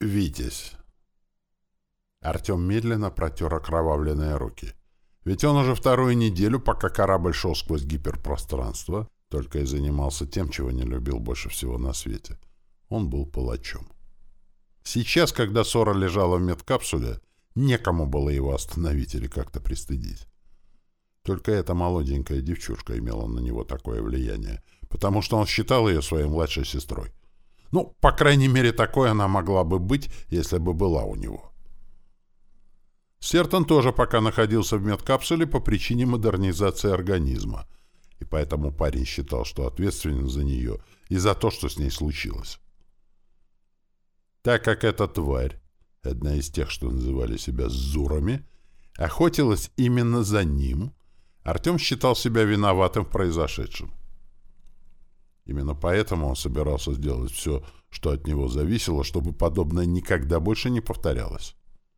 Витязь. Артем медленно протер окровавленные руки. Ведь он уже вторую неделю, пока корабль шел сквозь гиперпространство, только и занимался тем, чего не любил больше всего на свете. Он был палачом. Сейчас, когда Сора лежала в медкапсуле, некому было его остановить или как-то пристыдить. Только эта молоденькая девчушка имела на него такое влияние, потому что он считал ее своей младшей сестрой. Ну, по крайней мере, такой она могла бы быть, если бы была у него. Сертон тоже пока находился в медкапсуле по причине модернизации организма, и поэтому парень считал, что ответственен за нее и за то, что с ней случилось. Так как эта тварь, одна из тех, что называли себя «зурами», охотилась именно за ним, Артем считал себя виноватым в произошедшем. Именно поэтому он собирался сделать все, что от него зависело, чтобы подобное никогда больше не повторялось.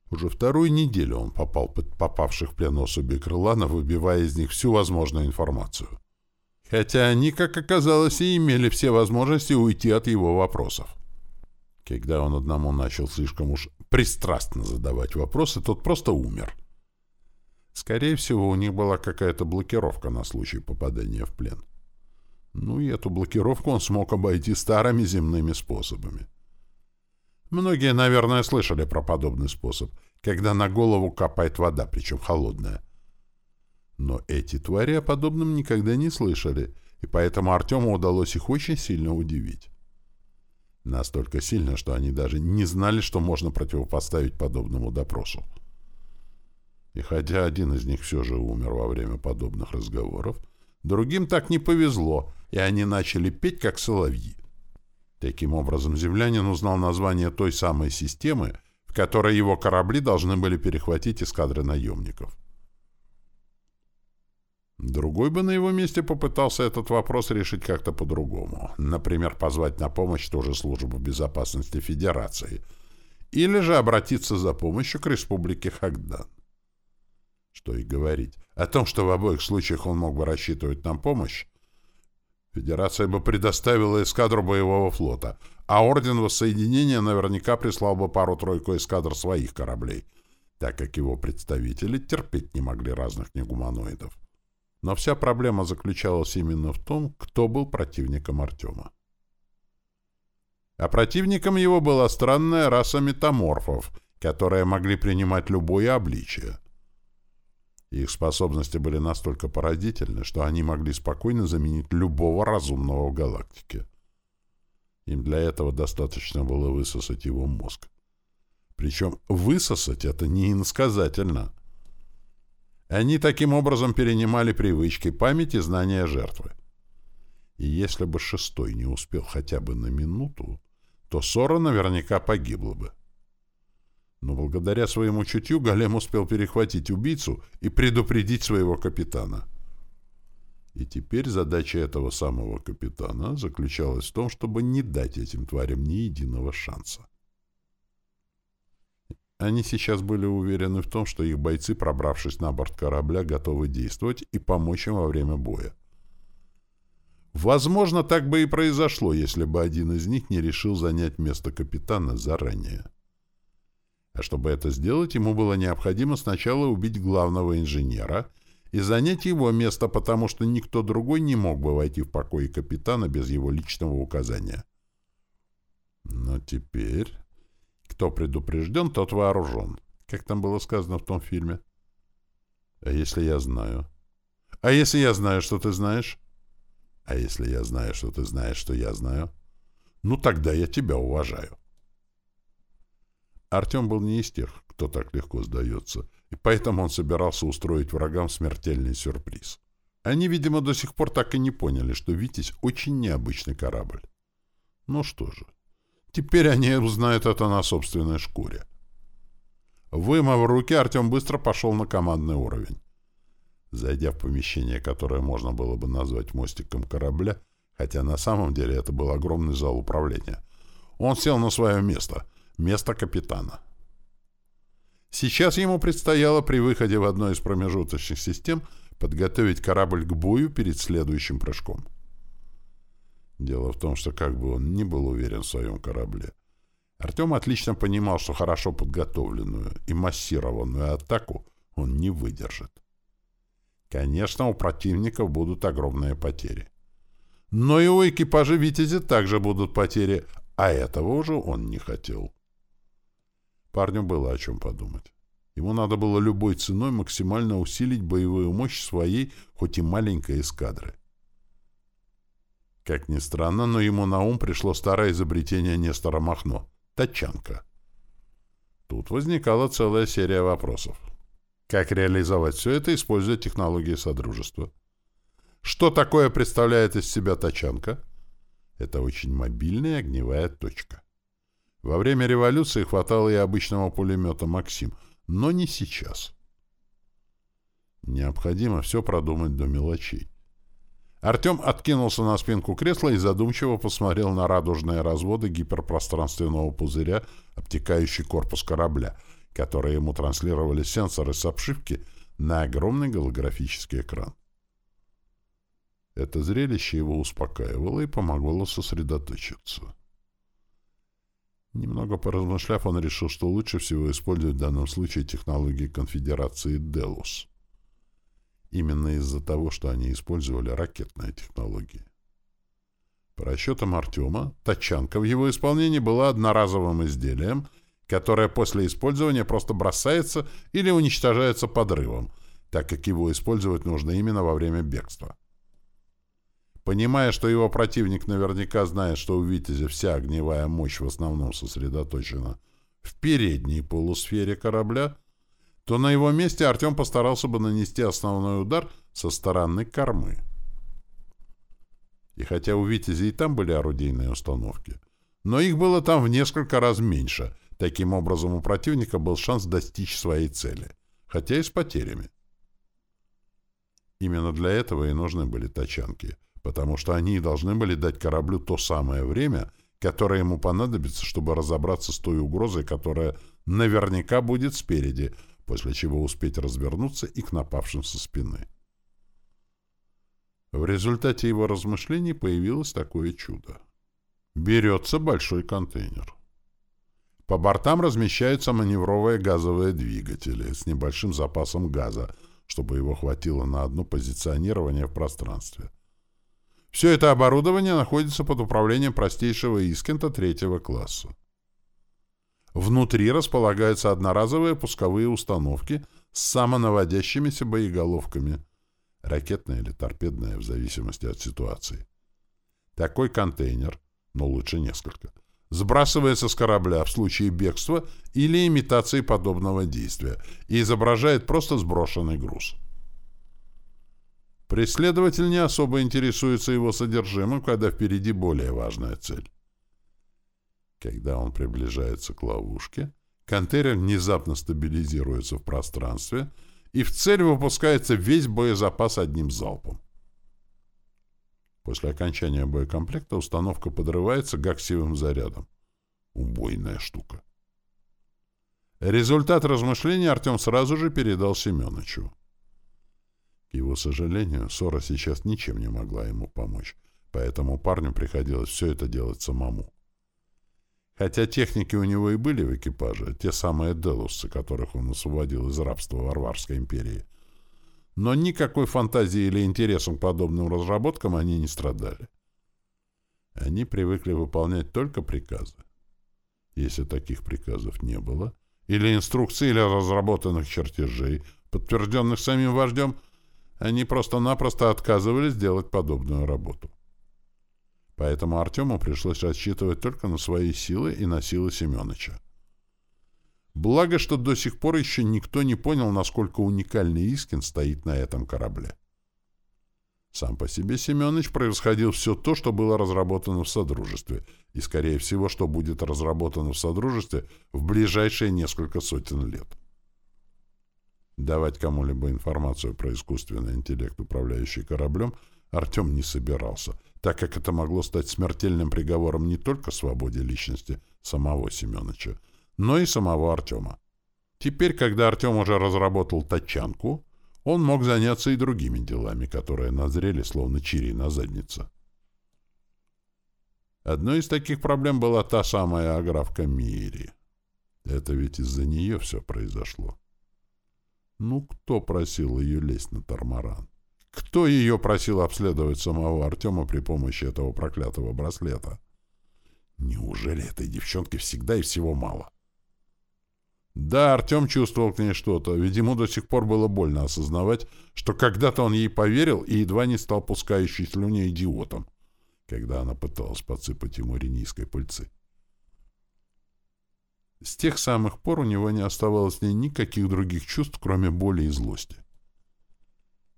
Уже вторую неделю он попал под попавших в плен особей Крылана, выбивая из них всю возможную информацию. Хотя они, как оказалось, и имели все возможности уйти от его вопросов. Когда он одному начал слишком уж пристрастно задавать вопросы, тот просто умер. Скорее всего, у них была какая-то блокировка на случай попадания в плен. Ну и эту блокировку он смог обойти старыми земными способами. Многие, наверное, слышали про подобный способ, когда на голову капает вода, причем холодная. Но эти твари о подобном никогда не слышали, и поэтому Артему удалось их очень сильно удивить. Настолько сильно, что они даже не знали, что можно противопоставить подобному допросу. И хотя один из них все же умер во время подобных разговоров, другим так не повезло, и они начали петь, как соловьи. Таким образом, землянин узнал название той самой системы, в которой его корабли должны были перехватить эскадры наемников. Другой бы на его месте попытался этот вопрос решить как-то по-другому. Например, позвать на помощь ту же службу безопасности Федерации. Или же обратиться за помощью к Республике Хагдан. Что и говорить. О том, что в обоих случаях он мог бы рассчитывать на помощь, Федерация бы предоставила эскадру боевого флота, а Орден Воссоединения наверняка прислал бы пару-тройку эскадр своих кораблей, так как его представители терпеть не могли разных негуманоидов. Но вся проблема заключалась именно в том, кто был противником Артема. А противником его была странная раса метаморфов, которые могли принимать любое обличие. Их способности были настолько поразительны, что они могли спокойно заменить любого разумного в галактике. Им для этого достаточно было высосать его мозг. Причем высосать это не иносказательно. Они таким образом перенимали привычки, память и знания жертвы. И если бы шестой не успел хотя бы на минуту, то Сора наверняка погибла бы. Но благодаря своему чутью Голем успел перехватить убийцу и предупредить своего капитана. И теперь задача этого самого капитана заключалась в том, чтобы не дать этим тварям ни единого шанса. Они сейчас были уверены в том, что их бойцы, пробравшись на борт корабля, готовы действовать и помочь им во время боя. Возможно, так бы и произошло, если бы один из них не решил занять место капитана заранее. А чтобы это сделать, ему было необходимо сначала убить главного инженера и занять его место, потому что никто другой не мог бы войти в покои капитана без его личного указания. Но теперь... Кто предупрежден, тот вооружен. Как там было сказано в том фильме? А если я знаю? А если я знаю, что ты знаешь? А если я знаю, что ты знаешь, что я знаю? Ну, тогда я тебя уважаю. Артем был не из тех, кто так легко сдается, и поэтому он собирался устроить врагам смертельный сюрприз. Они, видимо, до сих пор так и не поняли, что «Витязь» — очень необычный корабль. Ну что же, теперь они узнают это на собственной шкуре. Вымыв руки, Артем быстро пошел на командный уровень. Зайдя в помещение, которое можно было бы назвать мостиком корабля, хотя на самом деле это был огромный зал управления, он сел на свое место — место капитана. Сейчас ему предстояло при выходе в одной из промежуточных систем подготовить корабль к бою перед следующим прыжком. Дело в том, что как бы он ни был уверен в своем корабле, Артем отлично понимал, что хорошо подготовленную и массированную атаку он не выдержит. Конечно, у противников будут огромные потери. Но и у экипажа «Витязи» также будут потери, а этого уже он не хотел. Парню было о чем подумать. Ему надо было любой ценой максимально усилить боевую мощь своей, хоть и маленькой эскадры. Как ни странно, но ему на ум пришло старое изобретение Нестора Махно — тачанка. Тут возникала целая серия вопросов. Как реализовать все это, используя технологии Содружества? Что такое представляет из себя тачанка? Это очень мобильная огневая точка. Во время революции хватало и обычного пулемета «Максим», но не сейчас. Необходимо все продумать до мелочей. Артем откинулся на спинку кресла и задумчиво посмотрел на радужные разводы гиперпространственного пузыря, обтекающий корпус корабля, которые ему транслировали сенсоры с обшивки на огромный голографический экран. Это зрелище его успокаивало и помогло сосредоточиться. Немного поразмышляв, он решил, что лучше всего использовать в данном случае технологии конфедерации «Делус». Именно из-за того, что они использовали ракетные технологии. По расчетам Артема, тачанка в его исполнении была одноразовым изделием, которое после использования просто бросается или уничтожается подрывом, так как его использовать нужно именно во время бегства. Понимая, что его противник наверняка знает, что у «Витязя» вся огневая мощь в основном сосредоточена в передней полусфере корабля, то на его месте Артем постарался бы нанести основной удар со стороны кормы. И хотя у «Витязя» и там были орудийные установки, но их было там в несколько раз меньше. Таким образом, у противника был шанс достичь своей цели, хотя и с потерями. Именно для этого и нужны были тачанки — потому что они должны были дать кораблю то самое время, которое ему понадобится, чтобы разобраться с той угрозой, которая наверняка будет спереди, после чего успеть развернуться и к напавшим со спины. В результате его размышлений появилось такое чудо. Берется большой контейнер. По бортам размещаются маневровые газовые двигатели с небольшим запасом газа, чтобы его хватило на одно позиционирование в пространстве. Все это оборудование находится под управлением простейшего Искента третьего класса. Внутри располагаются одноразовые пусковые установки с самонаводящимися боеголовками, ракетные или торпедные, в зависимости от ситуации. Такой контейнер, но лучше несколько, сбрасывается с корабля в случае бегства или имитации подобного действия и изображает просто сброшенный груз. Преследователь не особо интересуется его содержимым, когда впереди более важная цель. Когда он приближается к ловушке, контейнер внезапно стабилизируется в пространстве, и в цель выпускается весь боезапас одним залпом. После окончания боекомплекта установка подрывается гаксиевым зарядом. Убойная штука. Результат размышлений Артем сразу же передал Семеновичу. К его сожалению, ссора сейчас ничем не могла ему помочь, поэтому парню приходилось все это делать самому. Хотя техники у него и были в экипаже, те самые делусцы, которых он освободил из рабства Варварской империи. Но никакой фантазии или интересом к подобным разработкам они не страдали. Они привыкли выполнять только приказы. Если таких приказов не было, или инструкций, или разработанных чертежей, подтвержденных самим вождем, они просто-напросто отказывались делать подобную работу. Поэтому Артему пришлось рассчитывать только на свои силы и на силы Семеновича. Благо, что до сих пор еще никто не понял, насколько уникальный Искин стоит на этом корабле. Сам по себе Семенович превосходил все то, что было разработано в Содружестве, и, скорее всего, что будет разработано в Содружестве в ближайшие несколько сотен лет. Давать кому-либо информацию про искусственный интеллект, управляющий кораблем, Артем не собирался, так как это могло стать смертельным приговором не только свободе личности самого Семеновича, но и самого Артема. Теперь, когда Артем уже разработал тачанку, он мог заняться и другими делами, которые назрели, словно чири на заднице. Одной из таких проблем была та самая аграфка Мири. Это ведь из-за нее все произошло. Ну, кто просил ее лезть на тормаран? Кто ее просил обследовать самого Артема при помощи этого проклятого браслета? Неужели этой девчонке всегда и всего мало? Да, Артем чувствовал к ней что-то, ему до сих пор было больно осознавать, что когда-то он ей поверил и едва не стал пускающей слюни идиотом, когда она пыталась подсыпать ему ренийской пыльцы. С тех самых пор у него не оставалось ней никаких других чувств, кроме боли и злости.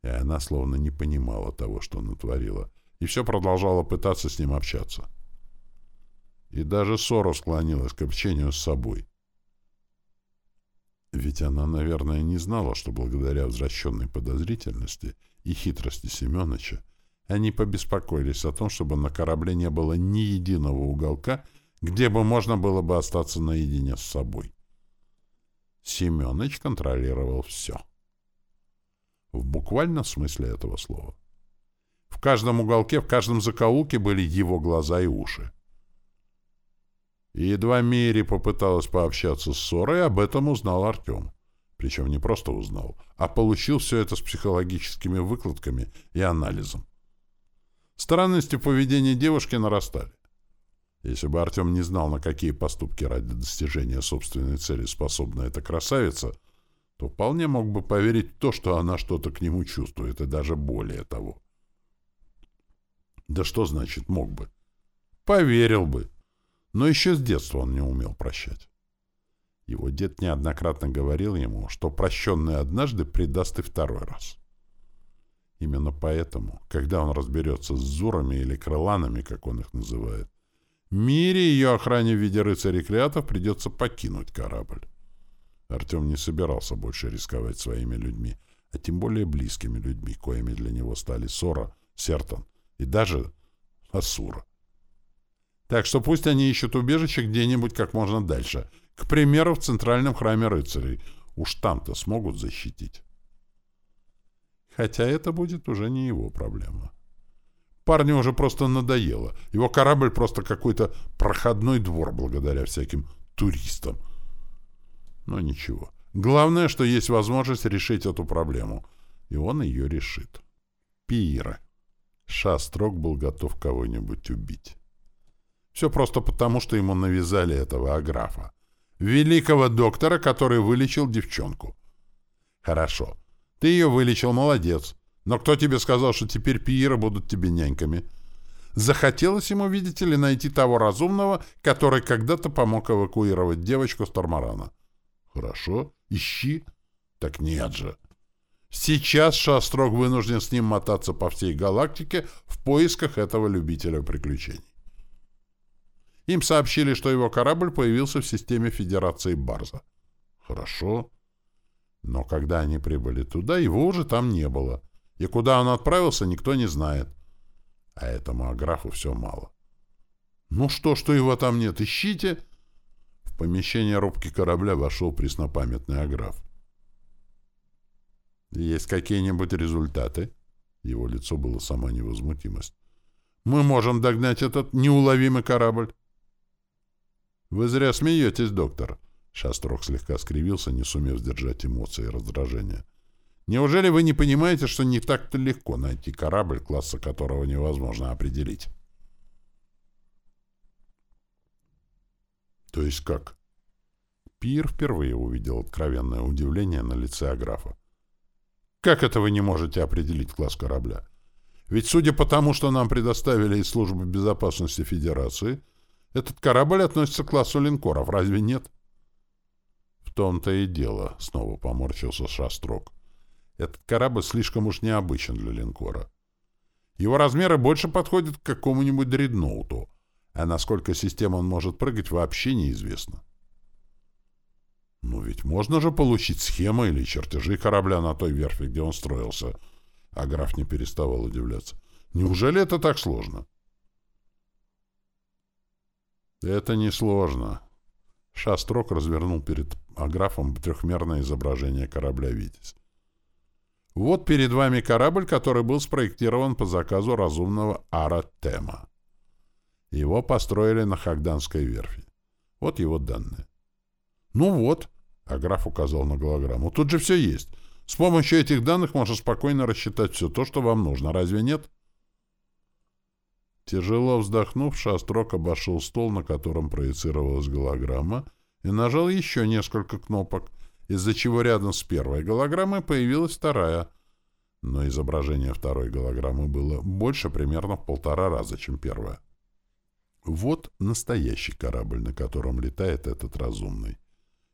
И она словно не понимала того, что натворила, и все продолжала пытаться с ним общаться. И даже ссору склонилась к общению с собой. Ведь она, наверное, не знала, что благодаря возвращенной подозрительности и хитрости Семеновича они побеспокоились о том, чтобы на корабле не было ни единого уголка, где бы можно было бы остаться наедине с собой. Семёныч контролировал все. В буквальном смысле этого слова. В каждом уголке, в каждом закоулке были его глаза и уши. И едва Мири попыталась пообщаться с Сорой, об этом узнал Артем. Причем не просто узнал, а получил все это с психологическими выкладками и анализом. Странности поведения девушки нарастали. Если бы Артем не знал, на какие поступки ради достижения собственной цели способна эта красавица, то вполне мог бы поверить в то, что она что-то к нему чувствует, и даже более того. Да что значит «мог бы»? Поверил бы. Но еще с детства он не умел прощать. Его дед неоднократно говорил ему, что прощенный однажды предаст и второй раз. Именно поэтому, когда он разберется с зурами или крыланами, как он их называет, Мире ее охране в виде рыцарей-креатов придется покинуть корабль. Артем не собирался больше рисковать своими людьми, а тем более близкими людьми, коими для него стали Сора, Сертон и даже Асура. Так что пусть они ищут убежище где-нибудь как можно дальше. К примеру, в центральном храме рыцарей. Уж там-то смогут защитить. Хотя это будет уже не его проблема. Парню уже просто надоело. Его корабль просто какой-то проходной двор благодаря всяким туристам. Но ничего. Главное, что есть возможность решить эту проблему. И он ее решит. Пиера. Шастрок был готов кого-нибудь убить. Все просто потому, что ему навязали этого аграфа. Великого доктора, который вылечил девчонку. Хорошо. Ты ее вылечил, молодец. Но кто тебе сказал, что теперь пииры будут тебе няньками? Захотелось ему, видите ли, найти того разумного, который когда-то помог эвакуировать девочку с Тормарана. Хорошо, ищи. Так нет же. Сейчас Шастрок вынужден с ним мотаться по всей галактике в поисках этого любителя приключений. Им сообщили, что его корабль появился в системе Федерации Барза. Хорошо. Но когда они прибыли туда, его уже там не было. И куда он отправился, никто не знает. А этому аграфу все мало. Ну что, что его там нет, ищите. В помещение рубки корабля вошел преснопамятный аграф. Есть какие-нибудь результаты? Его лицо было сама невозмутимость. Мы можем догнать этот неуловимый корабль. Вы зря смеетесь, доктор. Шастрок слегка скривился, не сумев сдержать эмоции и раздражения. Неужели вы не понимаете, что не так-то легко найти корабль, класса которого невозможно определить? То есть как? Пир впервые увидел откровенное удивление на лице Аграфа. Как это вы не можете определить класс корабля? Ведь судя по тому, что нам предоставили из службы безопасности Федерации, этот корабль относится к классу линкоров, разве нет? В том-то и дело, снова поморщился Шастрок. Этот корабль слишком уж необычен для линкора. Его размеры больше подходят к какому-нибудь дредноуту, а насколько систем он может прыгать, вообще неизвестно. Ну ведь можно же получить схемы или чертежи корабля на той верфи, где он строился. А граф не переставал удивляться. Неужели это так сложно? Это не сложно. Шастрок развернул перед аграфом трехмерное изображение корабля «Витязь». Вот перед вами корабль, который был спроектирован по заказу разумного Ара Тема. Его построили на Хагданской верфи. Вот его данные. «Ну вот», — а граф указал на голограмму, — «тут же все есть. С помощью этих данных можно спокойно рассчитать все то, что вам нужно. Разве нет?» Тяжело вздохнув, Шастрок обошел стол, на котором проецировалась голограмма, и нажал еще несколько кнопок, из-за чего рядом с первой голограммой появилась вторая. Но изображение второй голограммы было больше примерно в полтора раза, чем первая. Вот настоящий корабль, на котором летает этот разумный.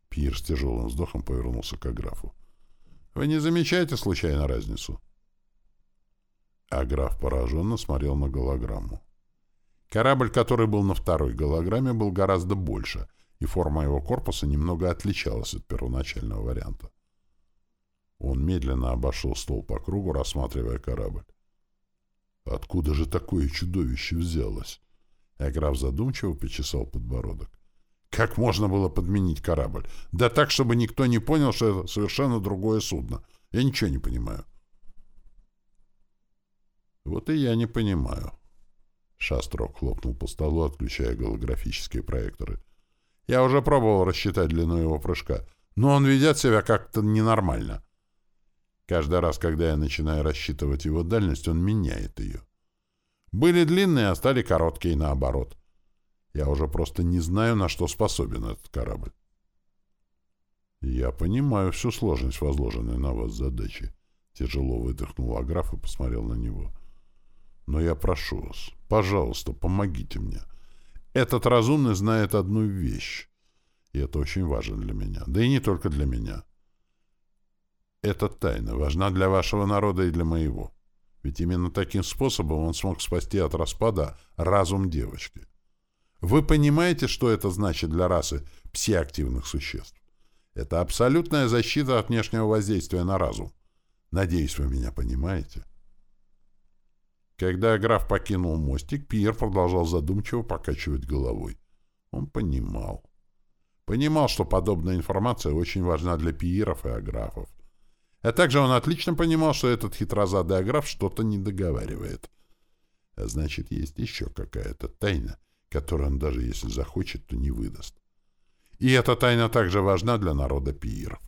Пьер с тяжелым вздохом повернулся к графу. «Вы не замечаете случайно разницу?» А граф пораженно смотрел на голограмму. Корабль, который был на второй голограмме, был гораздо больше, и форма его корпуса немного отличалась от первоначального варианта. Он медленно обошел стол по кругу, рассматривая корабль. Откуда же такое чудовище взялось? А задумчиво почесал подбородок. Как можно было подменить корабль? Да так, чтобы никто не понял, что это совершенно другое судно. Я ничего не понимаю. Вот и я не понимаю. Шастрок хлопнул по столу, отключая голографические проекторы. Я уже пробовал рассчитать длину его прыжка, но он ведет себя как-то ненормально. Каждый раз, когда я начинаю рассчитывать его дальность, он меняет ее. Были длинные, а стали короткие наоборот. Я уже просто не знаю, на что способен этот корабль. Я понимаю всю сложность возложенной на вас задачи. Тяжело выдохнул Аграф и посмотрел на него. Но я прошу вас, пожалуйста, помогите мне. Этот разумный знает одну вещь, и это очень важно для меня, да и не только для меня. Эта тайна важна для вашего народа и для моего. Ведь именно таким способом он смог спасти от распада разум девочки. Вы понимаете, что это значит для расы псиактивных существ? Это абсолютная защита от внешнего воздействия на разум. Надеюсь, вы меня понимаете. Когда граф покинул мостик, Пьер продолжал задумчиво покачивать головой. Он понимал. Понимал, что подобная информация очень важна для пиеров и аграфов. А также он отлично понимал, что этот хитрозадый аграф что-то не договаривает. А значит, есть еще какая-то тайна, которую он даже если захочет, то не выдаст. И эта тайна также важна для народа пиеров.